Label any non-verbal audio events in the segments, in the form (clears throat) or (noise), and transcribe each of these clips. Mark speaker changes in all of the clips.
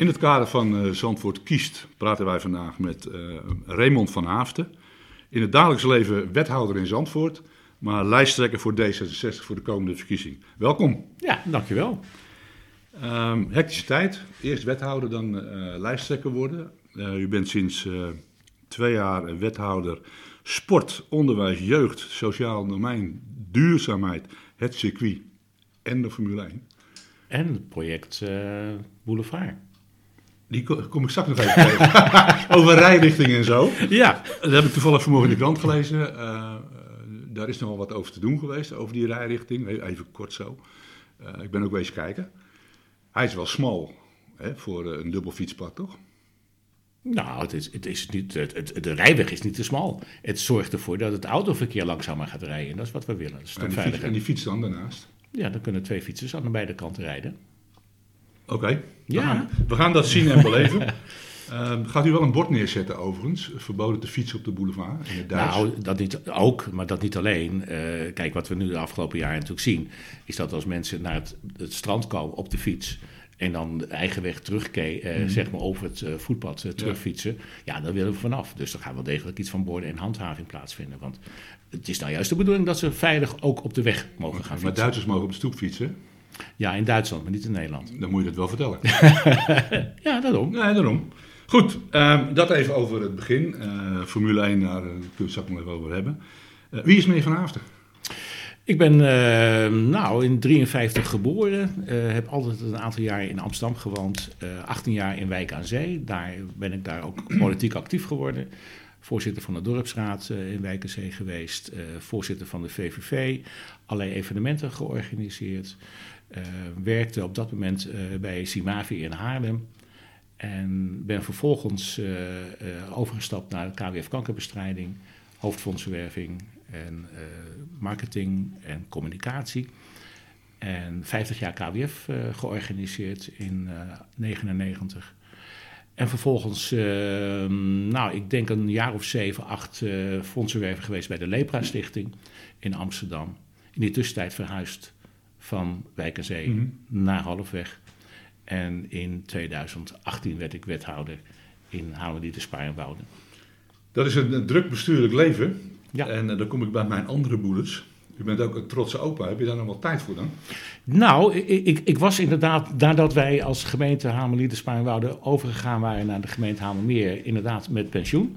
Speaker 1: In het kader van uh, Zandvoort kiest praten wij vandaag met uh, Raymond van Haafden. In het dagelijks leven wethouder in Zandvoort, maar lijsttrekker voor D66 voor de komende verkiezing. Welkom.
Speaker 2: Ja, dankjewel.
Speaker 1: Um, hectische tijd. Eerst wethouder, dan uh, lijsttrekker worden. u bent sinds twee jaar wethouder sport, onderwijs, jeugd, sociaal domein, duurzaamheid, het circuit en de Formule 1.
Speaker 2: En het project Boulevard.
Speaker 1: Die kom ik straks nog even tegen. (laughs) Over rijrichtingen en zo.
Speaker 2: Ja.
Speaker 1: Dat heb ik toevallig vanmorgen in de krant gelezen. Uh, daar is nogal wat over te doen geweest, over die rijrichting. Even kort zo. Uh, ik ben ook wezen kijken. Hij is wel smal hè, voor een dubbel fietspad, toch?
Speaker 2: Nou, het is, het is niet, het, het, de rijweg is niet te smal. Het zorgt ervoor dat het autoverkeer langzamer gaat rijden. Dat is wat we willen. Dat is
Speaker 1: en, die fiets, en die fiets dan daarnaast?
Speaker 2: Ja, dan kunnen twee fietsers aan beide kanten rijden.
Speaker 1: Oké, ja. we, gaan dat zien en beleven. Uh, (laughs) gaat u wel een bord neerzetten overigens, verboden te fietsen op de boulevard in het Duits?
Speaker 2: Nou, dat niet ook, maar dat niet alleen. Uh, kijk, wat we nu de afgelopen jaren natuurlijk zien, is dat als mensen naar het, het strand komen op de fiets en dan de eigen weg terug, uh, mm. zeg maar over het voetpad terugfietsen, ja. ja, daar willen we vanaf. Dus er gaat wel degelijk iets van borden en handhaving plaatsvinden. Want het is nou juist de bedoeling dat ze veilig ook op de weg mogen gaan fietsen.
Speaker 1: Maar Duitsers mogen op de stoep fietsen?
Speaker 2: Ja, in Duitsland, maar niet in Nederland.
Speaker 1: Dan moet je dat wel vertellen. (laughs)
Speaker 2: ja, daarom.
Speaker 1: Nee, daarom. Goed, um, dat even over het begin. Uh, Formule 1, daar kunnen we het nog even over hebben. Uh, wie is meneer Van?
Speaker 2: Ik ben uh, nou, in 53 geboren. heb altijd een aantal jaar in Amsterdam gewoond. 18 jaar in Wijk aan Zee. Daar ben ik daar ook (clears throat) politiek actief geworden voorzitter van de dorpsraad in Wijk aan Zee geweest, voorzitter van de VVV, allerlei evenementen georganiseerd. Uh, werkte op dat moment uh, bij Simavi in Haarlem. En ben vervolgens uh, overgestapt naar KWF kankerbestrijding, hoofdfondsenwerving en marketing en communicatie. En 50 jaar KWF georganiseerd in 1999. En vervolgens, nou, ik denk een jaar of zeven, acht fondsenwerven geweest bij de Lepra Stichting in Amsterdam. In die tussentijd verhuisd van Wijk en Zee mm -hmm. naar Halfweg. En in 2018 werd ik wethouder in Hameldieten Spaarnwouden.
Speaker 1: Dat is een, druk bestuurlijk leven. Ja. En uh, dan kom ik bij mijn andere broeders. U bent ook een trotse opa. Heb je daar nog wel tijd voor dan?
Speaker 2: Nou, ik, ik, ik was inderdaad, nadat wij als gemeente Hameldieten Spaarnwouden overgegaan waren naar de gemeente Hamelmeer, inderdaad met pensioen.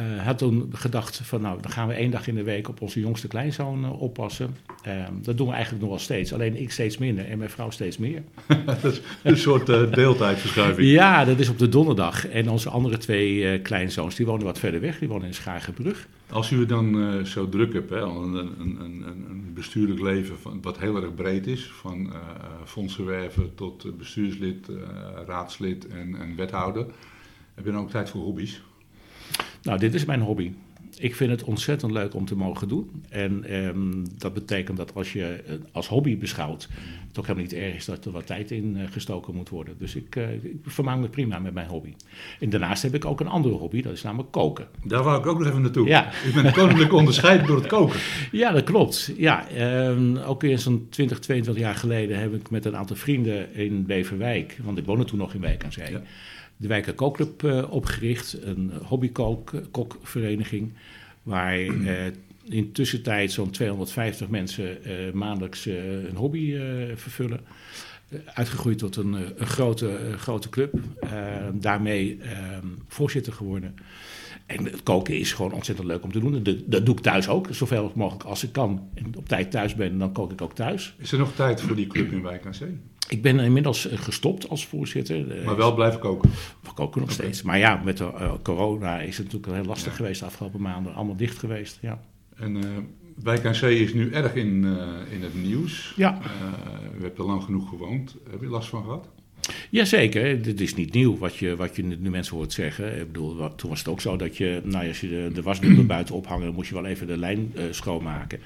Speaker 2: Uh, had toen gedacht van nou, dan gaan we één dag in de week op onze jongste kleinzoon uh, oppassen. Uh, dat doen we eigenlijk nog wel steeds. Alleen ik steeds minder en mijn vrouw steeds meer. (laughs)
Speaker 1: dat is een soort deeltijdverschuiving.
Speaker 2: Ja, dat is op de donderdag. En onze andere twee kleinzoons, die wonen wat verder weg. Die wonen in Schagenbrug.
Speaker 1: Als u het dan zo druk hebt, hè, een, een, een, een, bestuurlijk leven van, wat heel erg breed is. Van fondsenwerven tot bestuurslid, raadslid en, en wethouder. Heb je dan ook tijd voor hobby's?
Speaker 2: Nou, dit is mijn hobby. Ik vind het ontzettend leuk om te mogen doen. En ehm, dat betekent dat als je als hobby beschouwt, het ook helemaal niet erg is dat er wat tijd in uh, gestoken moet worden. Dus ik, uh, ik vermaak me prima met mijn hobby. En daarnaast heb ik ook een andere hobby, dat is namelijk koken.
Speaker 1: Daar wou ik ook nog even naartoe. Ja. Ik ben koninklijk (laughs) onderscheid door het koken.
Speaker 2: Ja, dat klopt. Ja, um, ook weer zo'n 20, 22 jaar geleden heb ik met een aantal vrienden in Beverwijk, want ik woonde toen nog in Wijk aan Zee. Ja de Wijker Kookclub uh, opgericht, een hobbykokvereniging, waar uh, (clears throat) in tussentijd zo'n 250 mensen maandelijks een hobby vervullen. uitgegroeid tot een, een grote, grote club. daarmee ehm, voorzitter geworden. En het koken is gewoon ontzettend leuk om te doen. Dat, dat doe ik thuis ook, zoveel mogelijk als ik kan. En op tijd thuis ben, dan kook ik ook thuis.
Speaker 1: Is er nog tijd voor die club in Wijk aan Zee?
Speaker 2: Ik ben inmiddels eh, gestopt als voorzitter.
Speaker 1: Eh, maar wel blijven koken?
Speaker 2: We koken nog steeds. Maar ja, met de uh, corona is het natuurlijk heel lastig geweest de afgelopen maanden. Allemaal dicht geweest, ja.
Speaker 1: En uh, Wijk aan Zee is nu erg in, uh, in het nieuws.
Speaker 2: Ja.
Speaker 1: u hebt er lang genoeg gewoond. Heb je last van gehad?
Speaker 2: Jazeker, dit is niet nieuw wat je, wat je nu mensen hoort zeggen. Ik bedoel, toen was het ook zo dat je, nou, als je de, de wasdoek (clears throat) buiten ophangen, moest je wel even de lijn schoonmaken.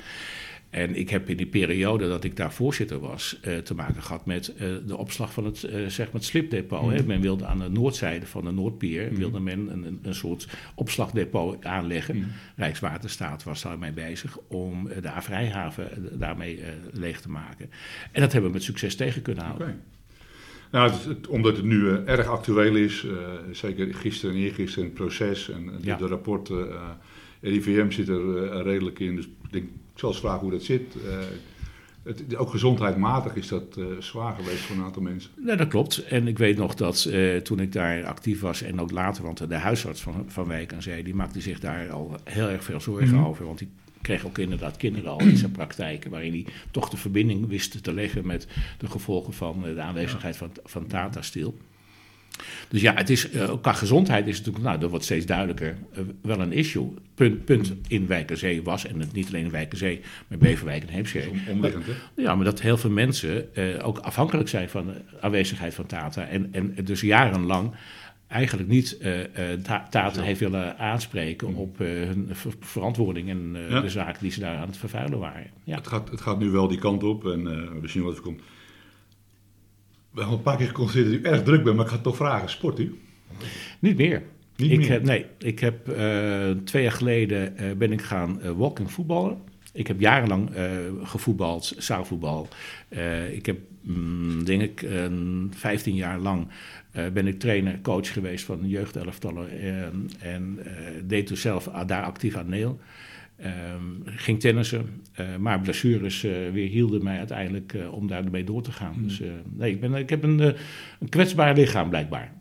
Speaker 2: En ik heb in die periode dat ik daar voorzitter was, uh, te maken gehad met uh, de opslag van het, uh, zeg maar het slipdepot. Mm. Hè. Men wilde aan de noordzijde van de Noordpier mm. wilde men een, een soort opslagdepot aanleggen. Mm. Rijkswaterstaat was daarmee bezig om de Vrijhaven daarmee leeg te maken. En dat hebben we met succes tegen kunnen houden. Okay.
Speaker 1: Nou, het, omdat het nu erg actueel is, zeker gisteren en eergisteren het proces en de, de, rapporten. RIVM zit er redelijk in, dus ik denk, ik zal eens vragen hoe dat zit. Het, ook gezondheidmatig is dat uh, zwaar geweest voor een aantal mensen.
Speaker 2: Ja, dat klopt. En ik weet nog dat uh, toen ik daar actief was en ook later, want de huisarts van, van Wijk aan Zee, die maakte zich daar al heel erg veel zorgen mm -hmm. over. Want die kreeg ook inderdaad kinderen al in zijn praktijken, waarin hij toch de verbinding wist te leggen met de gevolgen van uh, de aanwezigheid ja. van, van Tata Steel. Dus ja, het is, uh, qua gezondheid is het natuurlijk, nou, dat wordt steeds duidelijker, uh, wel een issue. Punt, punt in Wijkerzee was, en het niet alleen in Wijkerzee, maar Beverwijk en Heemskerk.
Speaker 1: Omliggend, hè?
Speaker 2: Ja, maar dat heel veel mensen uh, ook afhankelijk zijn van de aanwezigheid van Tata. En, en dus jarenlang eigenlijk niet Tata heeft willen aanspreken op hun ver verantwoording en ja. de zaken die ze daar aan het vervuilen waren.
Speaker 1: Ja. Het, gaat, het gaat nu wel die kant op en we zien wat er komt. We hebben een paar keer geconstateerd dat u erg druk bent, maar ik ga toch vragen, sport u?
Speaker 2: Niet meer.
Speaker 1: Niet
Speaker 2: ik
Speaker 1: meer?
Speaker 2: Heb, nee, ik heb uh, twee jaar geleden uh, ben ik gaan uh, walking voetballen. Ik heb jarenlang gevoetbald, zaalvoetbal. ik heb, mm, denk ik, 15 jaar lang ben ik trainer, coach geweest van jeugdelftallen. En, en deed dus zelf daar actief aan deel. Um, ging tennissen, uh, maar blessures uh, weer hielden mij uiteindelijk uh, om daarmee door te gaan. Mm. Dus nee, ik, ben, ik heb een, een kwetsbaar lichaam blijkbaar.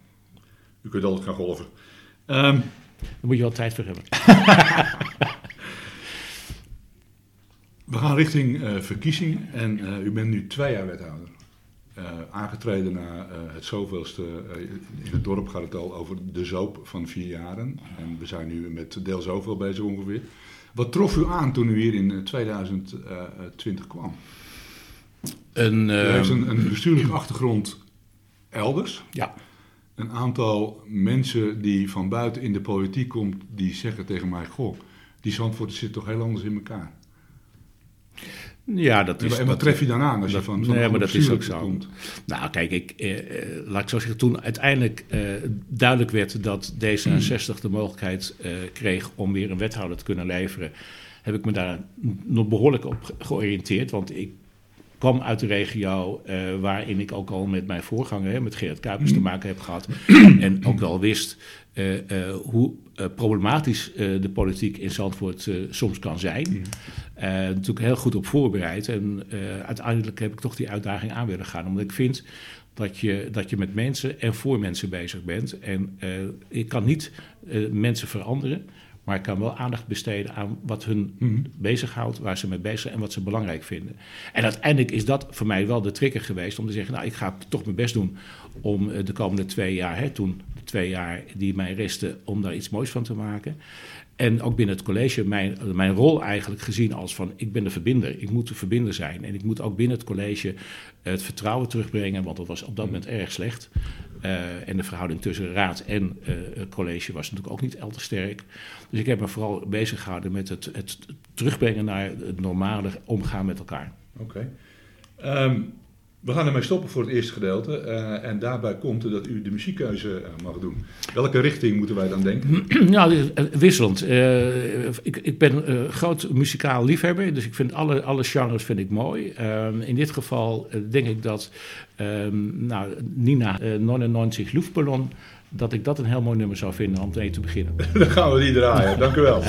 Speaker 1: U kunt altijd gaan golven. Um,
Speaker 2: Daar moet je wel tijd voor hebben. (laughs) (laughs)
Speaker 1: We gaan richting verkiezing en u bent nu twee jaar wethouder. aangetreden na het zoveelste in het dorp gaat het al over de zoop van vier jaren. En we zijn nu met deel zoveel bezig ongeveer. Wat trof u aan toen u hier in 2020 kwam?
Speaker 2: Een,
Speaker 1: u heeft een, een bestuurlijke (clears throat) achtergrond elders.
Speaker 2: Ja.
Speaker 1: Een aantal mensen die van buiten in de politiek komt, die zeggen tegen mij: Goh, die Zandvoort zit toch heel anders in elkaar.
Speaker 2: Ja, dat is.
Speaker 1: En wat tref je dan aan als
Speaker 2: dat,
Speaker 1: je van, van
Speaker 2: nee, maar dat is ook
Speaker 1: zo. Komt?
Speaker 2: Nou, kijk, ik, eh, laat ik zo zeggen, toen uiteindelijk eh, duidelijk werd dat D66 de mogelijkheid eh, kreeg om weer een wethouder te kunnen leveren, heb ik me daar nog behoorlijk op georiënteerd. Want ik kwam uit de regio uh, waarin ik ook al met mijn voorganger, hè, met Gerard Kuipers, te maken heb gehad. (clears throat) en ook wel wist uh, uh, hoe problematisch de politiek in Zandvoort soms kan zijn. natuurlijk heel goed op voorbereid. En uiteindelijk heb ik toch die uitdaging aan willen gaan. Omdat ik vind dat je, dat je met mensen en voor mensen bezig bent. En ik kan niet mensen veranderen. Maar ik kan wel aandacht besteden aan wat hun mm. bezighoudt, waar ze mee bezig zijn en wat ze belangrijk vinden. En uiteindelijk is dat voor mij wel de trigger geweest om te zeggen: Nou, ik ga toch mijn best doen om de komende twee jaar, hè, toen twee jaar die mij resten, om daar iets moois van te maken. En ook binnen het college mijn, mijn rol eigenlijk gezien als van ik ben de verbinder. Ik moet de verbinder zijn. En ik moet ook binnen het college het vertrouwen terugbrengen, want dat was op dat moment erg slecht. Uh, en de verhouding tussen raad en uh, college was natuurlijk ook niet al te sterk. Dus ik heb me vooral bezig gehouden met het, het terugbrengen naar het normale omgaan met elkaar.
Speaker 1: Oké. Okay. Um, we gaan ermee stoppen voor het eerste gedeelte. Uh, en daarbij komt er dat u de muziekkeuze uh, mag doen. Welke richting moeten wij dan denken? (clears throat)
Speaker 2: Nou, wisselend. Uh, ik, ik, ben een groot muzikaal liefhebber, dus ik vind alle, alle genres vind ik mooi. Ehm, in dit geval denk ik dat um, nou, Nina 99 Luftballon, dat ik dat een heel mooi nummer zou vinden om mee te beginnen. (laughs)
Speaker 1: dan gaan we die draaien. Dank u wel.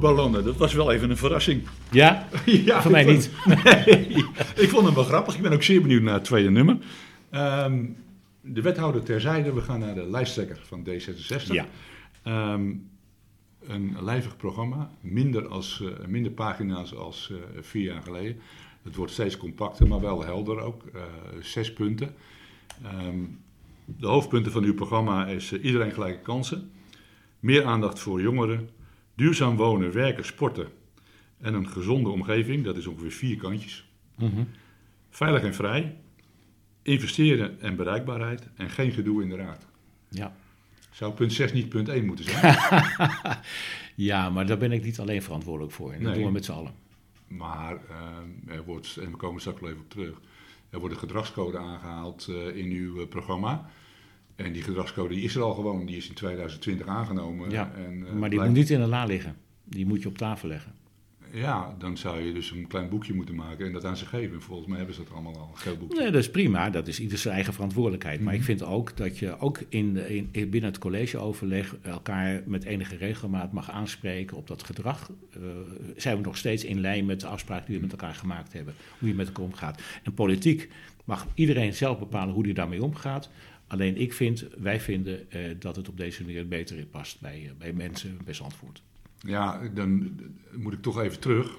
Speaker 1: ...99 luchtballonnen, dat was wel even een verrassing. (laughs)
Speaker 2: Ja? (laughs)
Speaker 1: ja
Speaker 2: Voor mij niet. (laughs)
Speaker 1: Nee, ik vond hem wel grappig. Ik ben ook zeer benieuwd naar het tweede nummer. Ehm, de wethouder terzijde, we gaan naar de lijsttrekker van D66.
Speaker 2: Ja.
Speaker 1: Ehm, een lijvig programma, minder, als, eh, minder pagina's als eh, vier jaar geleden. Het wordt steeds compacter, maar wel helder ook. Eh, zes punten. Ehm, de hoofdpunten van uw programma is iedereen gelijke kansen. Meer aandacht voor jongeren. Duurzaam wonen, werken, sporten. En een gezonde omgeving, dat is ongeveer vier kantjes.
Speaker 2: Mhm.
Speaker 1: Veilig en vrij. Investeren en bereikbaarheid. En geen gedoe in de raad.
Speaker 2: Ja.
Speaker 1: Zou punt 6 niet punt 1 moeten zijn? (laughs)
Speaker 2: ja, maar daar ben ik niet alleen verantwoordelijk voor. Dat
Speaker 1: Nee.
Speaker 2: doen we met z'n allen.
Speaker 1: Maar eh, er wordt, en we komen straks wel even op terug, er wordt een gedragscode aangehaald eh, in uw eh, programma. En die gedragscode die is er al gewoon, die is in 2020 aangenomen.
Speaker 2: Ja,
Speaker 1: en, eh,
Speaker 2: maar die
Speaker 1: blijkt-
Speaker 2: moet niet in de la liggen. Die moet je op tafel leggen.
Speaker 1: Ja, dan zou je dus een klein boekje moeten maken en dat aan ze geven. Volgens mij hebben ze dat allemaal al, een geel boekje.
Speaker 2: Nee, dat is prima. Dat is ieder zijn eigen verantwoordelijkheid. Maar
Speaker 1: Mhm.
Speaker 2: ik vind ook dat je ook in, de- in, in- binnen het collegeoverleg elkaar met enige regelmaat mag aanspreken op dat gedrag. Eh, zijn we nog steeds in lijn met de afspraken die we met elkaar gemaakt hebben, hoe je met elkaar omgaat. En politiek mag iedereen zelf bepalen hoe hij daarmee omgaat. Alleen ik vind, wij vinden eh, dat het op deze manier beter past bij, eh, bij mensen, bij Zandvoort.
Speaker 1: Ja, dan moet ik toch even terug.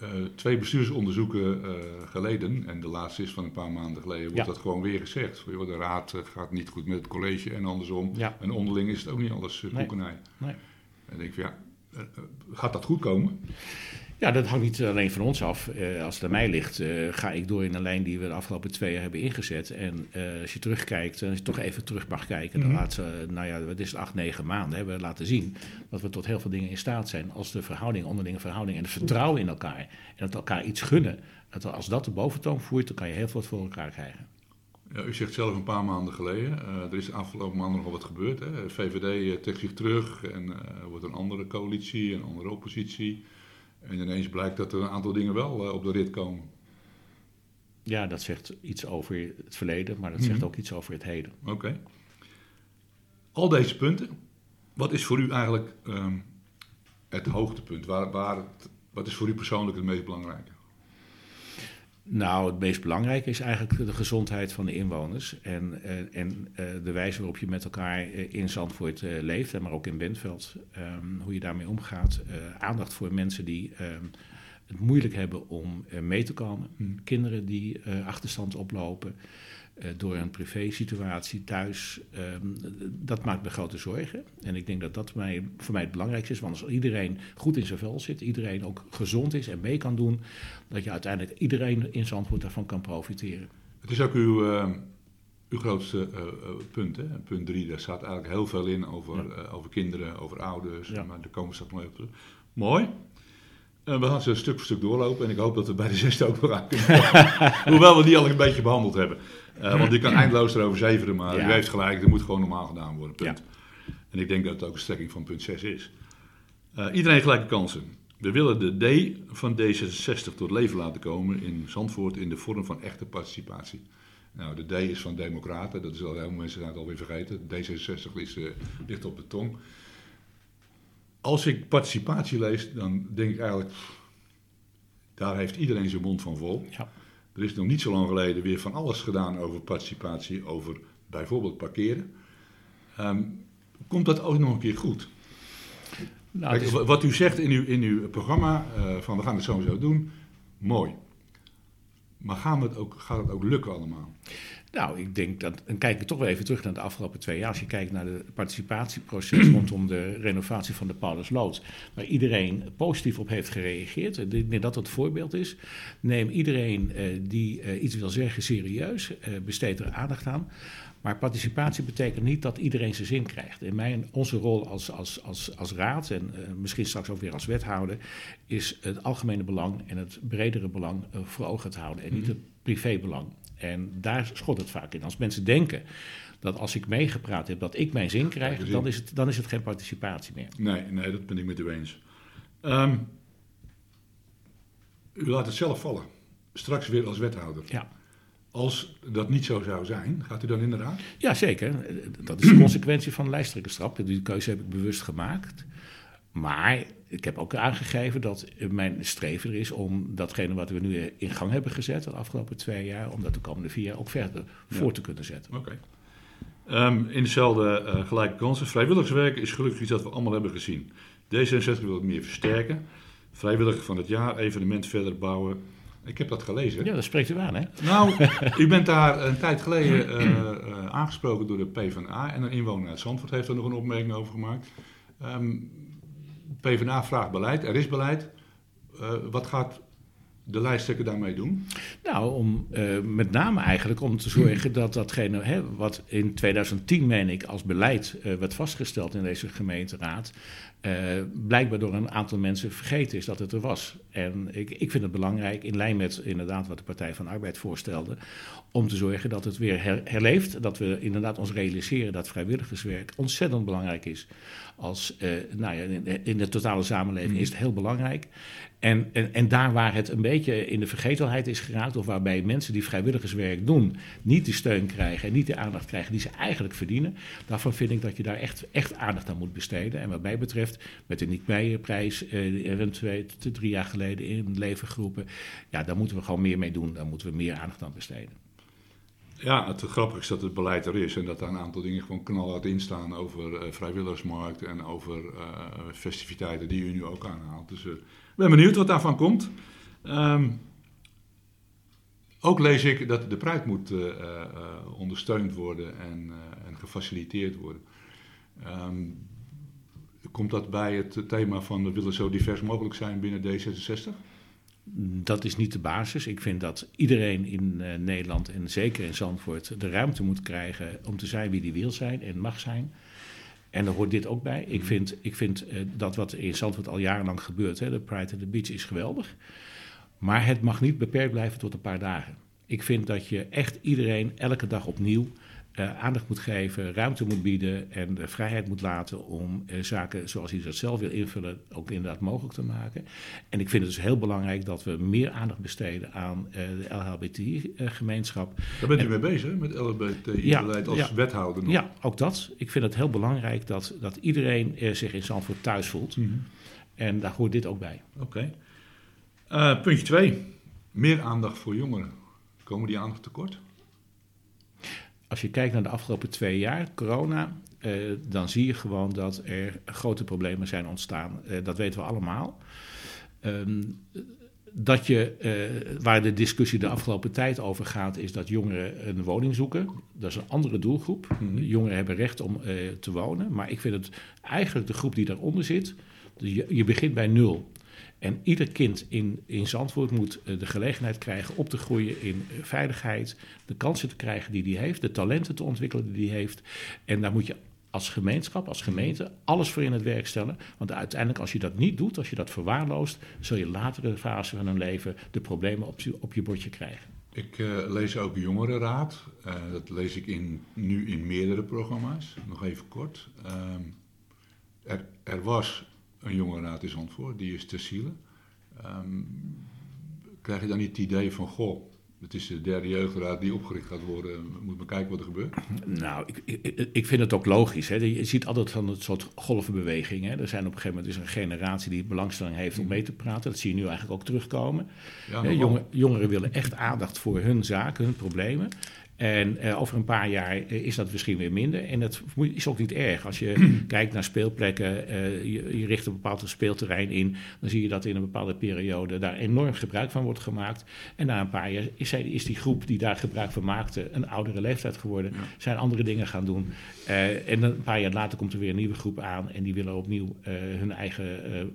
Speaker 1: Eh, twee bestuursonderzoeken geleden, en de laatste is van een paar maanden geleden, wordt
Speaker 2: Ja.
Speaker 1: dat gewoon weer gezegd. Joh, De raad gaat niet goed met het college en andersom.
Speaker 2: Ja.
Speaker 1: En onderling is het ook niet alles
Speaker 2: Nee.
Speaker 1: koekenij.
Speaker 2: Nee.
Speaker 1: En dan denk ik van ja, gaat dat goed komen?
Speaker 2: Ja, dat hangt niet alleen van ons af. Eh, als het aan mij ligt, eh, ga ik door in een lijn die we de afgelopen twee jaar hebben ingezet. En eh, als je terugkijkt, en als je toch even terug mag kijken, de
Speaker 1: Mhm.
Speaker 2: laatste, nou ja, wat is het, acht, negen maanden, hebben we laten zien dat we tot heel veel dingen in staat zijn. Als de verhouding, onderlinge verhouding en het vertrouwen in elkaar en dat elkaar iets gunnen, dat als dat de boventoon voert, dan kan je heel veel voor elkaar krijgen.
Speaker 1: Ja, u zegt zelf een paar maanden geleden, eh, er is de afgelopen maanden nogal wat gebeurd. Hè? De VVD trekt zich terug en eh, er wordt een andere coalitie, een andere oppositie. En ineens blijkt dat er een aantal dingen wel eh, op de rit komen.
Speaker 2: Ja, dat zegt iets over het verleden, maar dat zegt
Speaker 1: Mhm.
Speaker 2: ook iets over het heden.
Speaker 1: Oké. Al deze punten, wat is voor u eigenlijk ehm, het hoogtepunt? Waar, waar het, wat is voor u persoonlijk het meest belangrijke?
Speaker 2: Nou, het meest belangrijke is eigenlijk de gezondheid van de inwoners. En, eh, en eh, de wijze waarop je met elkaar eh, in Zandvoort leeft, en maar ook in Bentveld, ehm, hoe je daarmee omgaat. Aandacht voor mensen die ehm, het moeilijk hebben om mee te komen.
Speaker 1: Hmm.
Speaker 2: Kinderen die achterstand oplopen door een privésituatie thuis. ehm, dat maakt me grote zorgen. En ik denk dat dat mij, voor mij het belangrijkste is. Want als iedereen goed in zijn vel zit, iedereen ook gezond is en mee kan doen, dat je uiteindelijk iedereen in Zandvoort daarvan kan profiteren.
Speaker 1: Het is ook uw, ehm, uw grootste eh, eh, punt, hè? punt drie. Daar staat eigenlijk heel veel in over,
Speaker 2: Ja.
Speaker 1: eh, over kinderen, over ouders.
Speaker 2: Ja.
Speaker 1: Maar daar komen we straks nog even terug. Mooi. Eh, we gaan ze stuk voor stuk doorlopen en ik hoop dat we bij de zesde ook nog aan kunnen komen. (laughs) Hoewel we die al een beetje behandeld hebben. Eh, (clears throat) want ik kan eindeloos erover zeveren, maar
Speaker 2: Ja.
Speaker 1: u heeft gelijk, het moet gewoon normaal gedaan worden. Punt. En ik denk dat het ook een strekking van punt 6 is. Eh, iedereen gelijke kansen. We willen de D van D66 tot leven laten komen in Zandvoort in de vorm van echte participatie. Nou, de D is van Democraten, dat is al heel veel mensen zijn het alweer vergeten. D66 is, eh, ligt op de tong. Als ik participatie lees, dan denk ik eigenlijk, daar heeft iedereen zijn mond van vol.
Speaker 2: Ja.
Speaker 1: Er is nog niet zo lang geleden weer van alles gedaan over participatie, over bijvoorbeeld parkeren. Ehm, komt dat ook nog een keer goed?
Speaker 2: Nou,
Speaker 1: Kijk,
Speaker 2: het is-
Speaker 1: wa- Wat u zegt in uw, in uw programma, eh, van we gaan het zo en zo doen, mooi. Maar gaan we het ook, gaat het ook lukken allemaal?
Speaker 2: Nou, ik denk dat. En kijk ik toch wel even terug naar de afgelopen twee jaar. Als je kijkt naar de participatieproces (clears throat) rondom de renovatie van de Paulusloot, waar iedereen positief op heeft gereageerd. Ik denk dat dat het voorbeeld is. Neem iedereen eh, die eh, iets wil zeggen serieus, eh, besteed er aandacht aan. Maar participatie betekent niet dat iedereen zijn zin krijgt. In mijn, onze rol als, als, als, als raad en uh, misschien straks ook weer als wethouder, is het algemene belang en het bredere belang uh, voor ogen te houden en niet het privébelang. En daar schot het vaak in. Als mensen denken dat als ik meegepraat heb dat ik mijn zin krijg, dan is, het, dan is het geen participatie meer.
Speaker 1: Nee, nee dat ben ik met u eens. Um, u laat het zelf vallen. Straks weer als wethouder.
Speaker 2: Ja.
Speaker 1: Als dat niet zo zou zijn, gaat u dan in de raad?
Speaker 2: Ja, zeker. Dat is de (clears throat) consequentie van de lijsttrekkerstrap. Die keuze heb ik bewust gemaakt. Maar ik heb ook aangegeven dat mijn streven er is om datgene wat we nu in gang hebben gezet de afgelopen twee jaar, om dat de komende vier jaar ook verder ja. voor te kunnen zetten.
Speaker 1: Oké. Okay. Um, in dezelfde uh, gelijke kansen. Vrijwilligerswerk is gelukkig iets dat we allemaal hebben gezien. D66 wil het meer versterken. Vrijwilliger van het jaar, evenement verder bouwen. Ik heb dat gelezen.
Speaker 2: Ja, dat spreekt u aan, hè?
Speaker 1: Nou, (laughs) u bent daar een tijd geleden uh, uh, aangesproken door de PvdA. En een inwoner uit Zandvoort heeft er nog een opmerking over gemaakt. Um, PvdA vraagt beleid, er is beleid. Uh, wat gaat de lijsttrekker daarmee doen?
Speaker 2: Nou, om, uh, met name eigenlijk om te zorgen dat datgene hè, wat in 2010, meen ik, als beleid uh, werd vastgesteld in deze gemeenteraad, uh, blijkbaar door een aantal mensen vergeten is dat het er was. En ik, ik vind het belangrijk, in lijn met inderdaad wat de Partij van Arbeid voorstelde, om te zorgen dat het weer her, herleeft. Dat we inderdaad ons realiseren dat vrijwilligerswerk ontzettend belangrijk is. Als, nou ja, in, in, de totale samenleving is het heel belangrijk. En, en, en, daar waar het een beetje in de vergetelheid is geraakt, of waarbij mensen die vrijwilligerswerk doen, niet de steun krijgen en niet de aandacht krijgen die ze eigenlijk verdienen, daarvan vind ik dat je daar echt, echt aandacht aan moet besteden. En wat mij betreft, met de Nick Meijerprijs, eh, twee, drie jaar geleden in leven geroepen, ja, daar moeten we gewoon meer mee doen. Daar moeten we meer aandacht aan besteden.
Speaker 1: Ja, het grappige is dat het beleid er is en dat daar een aantal dingen gewoon knalhard in staan over uh, vrijwilligersmarkt en over uh, festiviteiten die u nu ook aanhaalt. Dus uh, ik ben benieuwd wat daarvan komt. Um, ook lees ik dat de prijs moet ondersteund worden en, en gefaciliteerd worden. Um, komt dat bij het thema van we willen zo divers mogelijk zijn binnen D66?
Speaker 2: Dat is niet de basis. Ik vind dat iedereen in uh, Nederland en zeker in Zandvoort de ruimte moet krijgen om te zijn wie die wil zijn en mag zijn. En daar hoort dit ook bij. Ik vind, ik vind uh, dat wat in Zandvoort al jarenlang gebeurt, hè, de Pride at the Beach, is geweldig. Maar het mag niet beperkt blijven tot een paar dagen. Ik vind dat je echt iedereen elke dag opnieuw uh, aandacht moet geven, ruimte moet bieden en de vrijheid moet laten om uh, zaken zoals hij dat zelf wil invullen ook inderdaad mogelijk te maken. En ik vind het dus heel belangrijk dat we meer aandacht besteden aan uh, de LHBTI-gemeenschap.
Speaker 1: Daar bent u mee bezig, met LHBTI-beleid ja, als
Speaker 2: ja,
Speaker 1: wethouder? Nog.
Speaker 2: Ja, ook dat. Ik vind het heel belangrijk dat, dat iedereen zich in Zandvoort thuis voelt. Mm -hmm. En daar hoort dit ook bij.
Speaker 1: Oké. Okay. puntje 2. Meer aandacht voor jongeren. Komen die aandacht tekort?
Speaker 2: Als je kijkt naar de afgelopen twee jaar, corona, uh, dan zie je gewoon dat er grote problemen zijn ontstaan. Uh, dat weten we allemaal. Um, dat je, uh, waar de discussie de afgelopen tijd over gaat, is dat jongeren een woning zoeken. Dat is een andere doelgroep. -hmm. Jongeren hebben recht om te wonen. Maar ik vind het eigenlijk de groep die daaronder zit. Dus je, je begint bij nul. En ieder kind in, in Zandvoort moet uh, de gelegenheid krijgen op te groeien in uh, veiligheid, de kansen te krijgen die hij heeft, de talenten te ontwikkelen die hij heeft. En daar moet je als gemeenschap, als gemeente, alles voor in het werk stellen. Want uiteindelijk, als je dat niet doet, als je dat verwaarloost, zul je later in de fase van hun leven de problemen op, op je bordje krijgen.
Speaker 1: Ik uh, lees ook Jongerenraad. dat lees ik in, nu in meerdere programma's. Nog even kort. Um, er, er was een jongerenraad in Zandvoort, die is te zielen. Um, krijg je dan niet het idee van, goh, het is de derde jeugdraad die opgericht gaat worden. Moet maar kijken wat er gebeurt.
Speaker 2: Nou, ik, ik, ik vind het ook logisch. Hè. Je ziet altijd van het soort golvenbeweging. Hè. Er zijn op een gegeven moment is een generatie die belangstelling heeft om mee te praten. Dat zie je nu eigenlijk ook terugkomen. Ja, jongeren willen echt aandacht voor hun zaken, hun problemen. En uh, over een paar jaar uh, is dat misschien weer minder. En dat is ook niet erg. Als je (clears throat) kijkt naar speelplekken, uh, je, je, richt een bepaald speelterrein in, dan zie je dat in een bepaalde periode daar enorm gebruik van wordt gemaakt. En na een paar jaar is, is die groep die daar gebruik van maakte een oudere leeftijd geworden, ja. zijn andere dingen gaan doen. en een paar jaar later komt er weer een nieuwe groep aan en die willen opnieuw hun eigen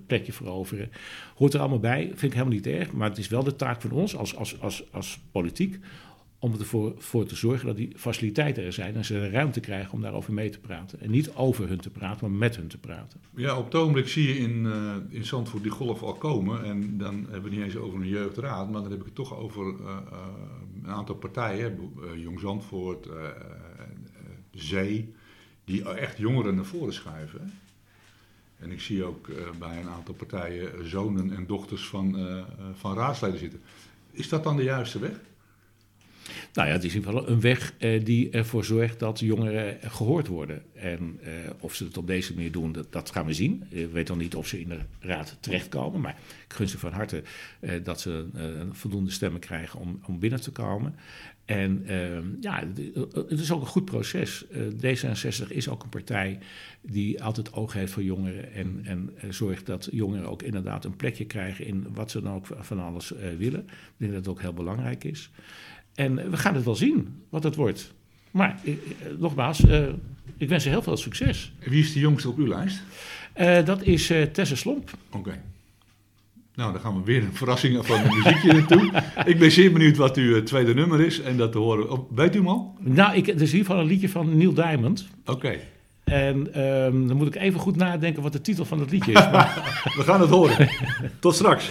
Speaker 2: plekje veroveren. Hoort er allemaal bij, vind ik helemaal niet erg. Maar het is wel de taak van ons als, als, als, als politiek om ervoor voor te zorgen dat die faciliteiten er zijn en ze de ruimte krijgen om daarover mee te praten. En niet over hun te praten, maar met hun te praten.
Speaker 1: Ja, op het ogenblik zie je in, uh, in Zandvoort die golf al komen. En dan hebben we het niet eens over een jeugdraad, maar dan heb ik het toch over uh, een aantal partijen. Jong Zandvoort, Zee, die echt jongeren naar voren schuiven. En ik zie ook bij een aantal partijen zonen en dochters van, van raadsleden zitten. Is dat dan de juiste weg?
Speaker 2: Nou ja, het is in ieder geval een weg eh, die ervoor zorgt dat jongeren gehoord worden. En eh, of ze het op deze manier doen, dat, dat gaan we zien. Ik weet dan niet of ze in de raad terechtkomen. Maar ik gun ze van harte eh, dat ze voldoende stemmen krijgen om, om binnen te komen. En ehm, ja, het is ook een goed proces. D66 is ook een partij die altijd oog heeft voor jongeren. En, en zorgt dat jongeren ook inderdaad een plekje krijgen in wat ze dan ook van alles willen. Ik denk dat het ook heel belangrijk is. En we gaan het wel zien wat het wordt. Maar eh, nogmaals, uh, ik wens je heel veel succes.
Speaker 1: Wie is de jongste op uw lijst?
Speaker 2: Uh, dat is uh, Tessa Slomp.
Speaker 1: Oké. Nou, dan gaan we weer een verrassing van een muziekje (laughs) naartoe. Ik ben zeer benieuwd wat uw tweede nummer is en dat te horen. Oh, weet u hem al?
Speaker 2: Nou, ik, het is in ieder geval een liedje van Neil Diamond.
Speaker 1: Oké.
Speaker 2: En um, dan moet ik even goed nadenken wat de titel van het liedje is. Maar... (laughs)
Speaker 1: we gaan het horen. Tot straks.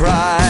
Speaker 3: cry.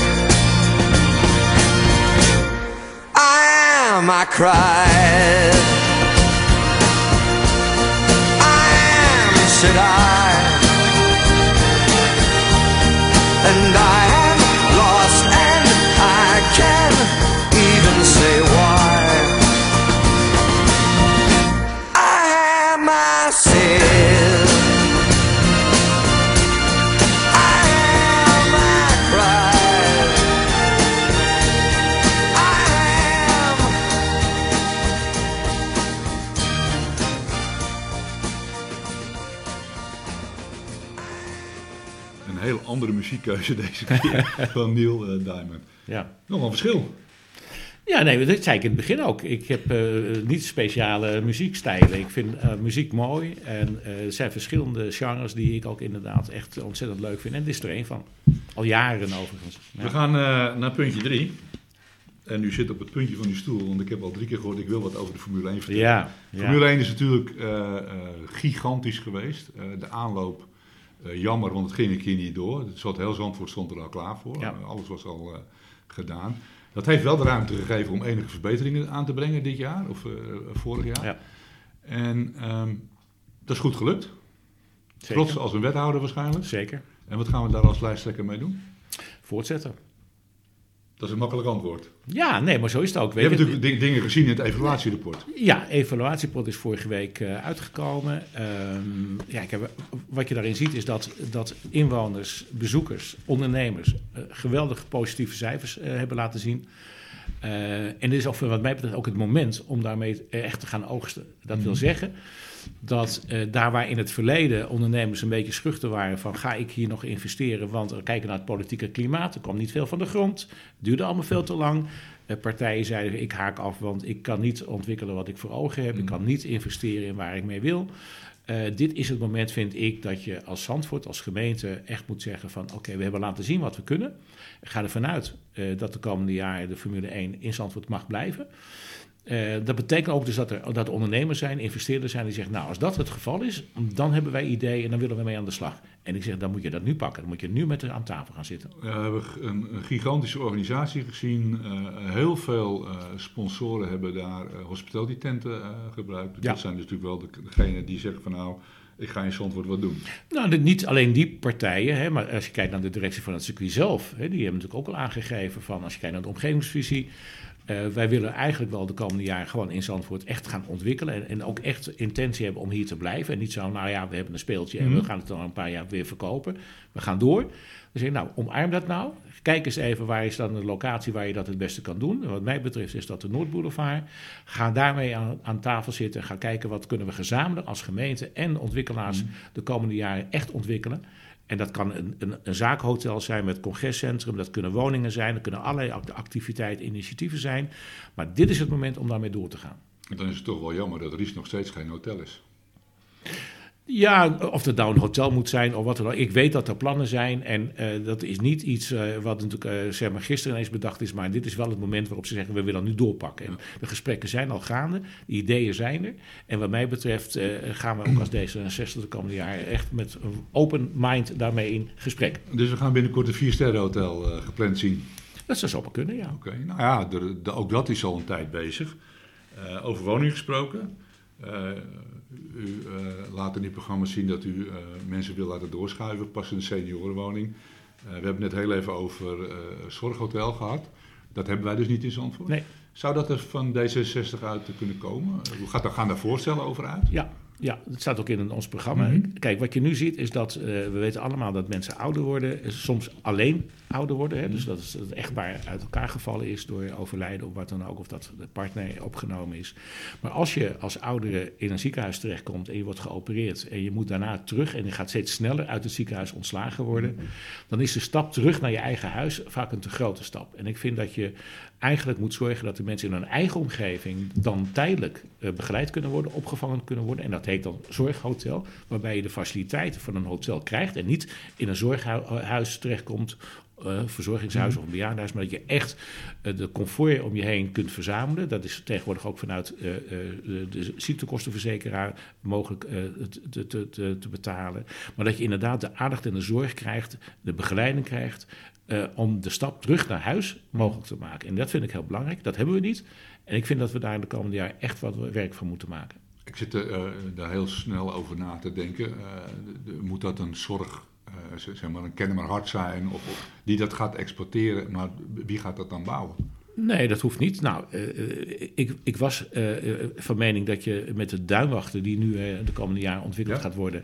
Speaker 3: Cried. I am, said I,
Speaker 1: muziekkeuze (laughs) deze keer van Neil uh, Diamond.
Speaker 2: Ja.
Speaker 1: Nog een verschil.
Speaker 2: Ja, nee, dat zei ik in het begin ook. Ik heb eh, niet speciale muziekstijlen. Ik vind eh, muziek mooi. En eh, er zijn verschillende genres die ik ook inderdaad echt ontzettend leuk vind. En dit is er één van. Al jaren overigens. Ja.
Speaker 1: We gaan eh, naar puntje drie. En u zit op het puntje van uw stoel, want ik heb al drie keer gehoord, ik wil wat over de Formule 1 vertellen.
Speaker 2: Ja, ja.
Speaker 1: Formule 1 is natuurlijk eh, eh, gigantisch geweest. Eh, de aanloop, eh, jammer, want het ging een keer niet door. Het zat heel Zandvoort stond er al klaar voor.
Speaker 2: Ja.
Speaker 1: Eh, alles was al eh, gedaan. Dat heeft wel de ruimte gegeven om enige verbeteringen aan te brengen dit jaar, of vorig jaar.
Speaker 2: Ja.
Speaker 1: En ehm, dat is goed gelukt.
Speaker 2: Zeker.
Speaker 1: Trots als een wethouder waarschijnlijk.
Speaker 2: Zeker.
Speaker 1: En wat gaan we daar als lijsttrekker mee doen?
Speaker 2: Voortzetten.
Speaker 1: Dat is een makkelijk antwoord.
Speaker 2: Ja, nee, maar zo is het ook.
Speaker 1: We
Speaker 2: Weet je.
Speaker 1: natuurlijk di- dingen gezien in het evaluatierapport.
Speaker 2: Ja, evaluatiepot is vorige week eh, uitgekomen. Ehm, ja, ik heb, wat je daarin ziet is dat, dat inwoners, bezoekers, ondernemers eh, geweldig positieve cijfers eh, hebben laten zien. En dit is ook, wat mij betreft ook het moment om daarmee echt te gaan oogsten. Dat wil zeggen dat eh, daar waar in het verleden ondernemers een beetje schuchter waren van ga ik hier nog investeren, want we kijken naar het politieke klimaat, er kwam niet veel van de grond, duurde allemaal veel te lang. Eh, partijen zeiden ik haak af, want ik kan niet ontwikkelen wat ik voor ogen heb, ik kan niet investeren in waar ik mee wil. Eh, dit is het moment, vind ik, dat je als Zandvoort, als gemeente echt moet zeggen van oké, we hebben laten zien wat we kunnen. Ik ga ervan uit dat de komende jaren de Formule 1 in Zandvoort mag blijven. Eh, dat betekent ook dus dat er dat er ondernemers zijn, investeerders zijn die zeggen, nou als dat het geval is, dan hebben wij ideeën en dan willen we mee aan de slag. En ik zeg, dan moet je dat nu pakken, dan moet je nu met haar aan tafel gaan zitten.
Speaker 1: We hebben een, een gigantische organisatie gezien. Eh, heel veel eh, sponsoren hebben daar hospitality tenten eh, gebruikt.
Speaker 2: Ja.
Speaker 1: Dat zijn dus natuurlijk wel de, degenen die zeggen van nou, ik ga in Zandvoort wat doen.
Speaker 2: Nou, niet alleen die partijen, hè, maar als je kijkt naar de directie van het circuit zelf, hè, die hebben natuurlijk ook al aangegeven van, als je kijkt naar de omgevingsvisie, eh, wij willen eigenlijk wel de komende jaren gewoon in Zandvoort echt gaan ontwikkelen en, en ook echt intentie hebben om hier te blijven. En niet zo, nou ja, we hebben een speeltje en we
Speaker 1: Mhm.
Speaker 2: gaan het dan een paar jaar weer verkopen. We gaan door. Dus ik, nou, omarm dat nou. Kijk eens even waar is dan de locatie waar je dat het beste kan doen. En wat mij betreft is dat de Noordboulevard. Ga daarmee aan, aan tafel zitten. Ga kijken wat kunnen we gezamenlijk als gemeente en ontwikkelaars de komende jaren echt ontwikkelen. En dat kan een, een, een zaakhotel zijn met congrescentrum, dat kunnen woningen zijn, dat kunnen allerlei act- activiteiten, initiatieven zijn. Maar dit is het moment om daarmee door te gaan.
Speaker 1: En dan is het toch wel jammer dat Ries nog steeds geen hotel is.
Speaker 2: Ja, of het nou een hotel moet zijn of wat dan ook. Ik weet dat er plannen zijn en eh, dat is niet iets eh, wat natuurlijk eh, zeg maar gisteren ineens bedacht is. Maar dit is wel het moment waarop ze zeggen we willen nu doorpakken. En de gesprekken zijn al gaande, de ideeën zijn er. En wat mij betreft gaan we ook als D66 de komende jaren echt met een open mind daarmee in gesprek.
Speaker 1: Dus we gaan binnenkort een viersterrenhotel eh gepland zien.
Speaker 2: Dat zou zomaar kunnen, ja.
Speaker 1: Oké, nou ja, de, de- ook dat is al een tijd bezig. Over woningen gesproken. U eh, laat in die programma's zien dat u eh, mensen wil laten doorschuiven, pas in een seniorenwoning. Eh, we hebben het net heel even over zorghotel gehad. Dat hebben wij dus niet in Zandvoort.
Speaker 2: Nee.
Speaker 1: Zou dat er van D66 uit kunnen komen? Hoe gaat, daar gaan daar voorstellen over uit?
Speaker 2: Ja, ja, dat staat ook in ons programma.
Speaker 1: Mhm.
Speaker 2: Kijk, wat je nu ziet is dat eh, we weten allemaal dat mensen ouder worden, eh, soms alleen ouder worden. Hè? Dus dat is het echtbaar uit elkaar gevallen is door overlijden of wat dan ook, of dat de partner opgenomen is. Maar als je als oudere in een ziekenhuis terechtkomt en je wordt geopereerd en je moet daarna terug en je gaat steeds sneller uit het ziekenhuis ontslagen worden, dan is de stap terug naar je eigen huis vaak een te grote stap. En ik vind dat je eigenlijk moet zorgen dat de mensen in hun eigen omgeving dan tijdelijk eh, begeleid kunnen worden, opgevangen kunnen worden. En dat heet dan zorghotel, waarbij je de faciliteiten van een hotel krijgt en niet in een zorghuis terechtkomt. Eh, verzorgingshuis of een bejaardenhuis, maar dat je echt eh, de comfort om je heen kunt verzamelen. Dat is tegenwoordig ook vanuit eh, de, ziektekostenverzekeraar mogelijk te, te, te, betalen. Maar dat je inderdaad de aandacht en de zorg krijgt, de begeleiding krijgt, om de stap terug naar huis mogelijk te maken. En dat vind ik heel belangrijk. Dat hebben we niet. En ik vind dat we daar in de komende jaren echt wat werk van moeten maken.
Speaker 1: Ik zit er, daar heel snel over na te denken. De- de- moet dat een zorg, z- zeg maar een Kennemer Hart zijn, of, of die dat gaat exporteren, maar wie gaat dat dan bouwen?
Speaker 2: Nee, dat hoeft niet. Nou, eh, eh, ik, ik was van mening dat je met de duinwachten die nu de komende jaren ontwikkeld
Speaker 1: Ja.
Speaker 2: gaat worden,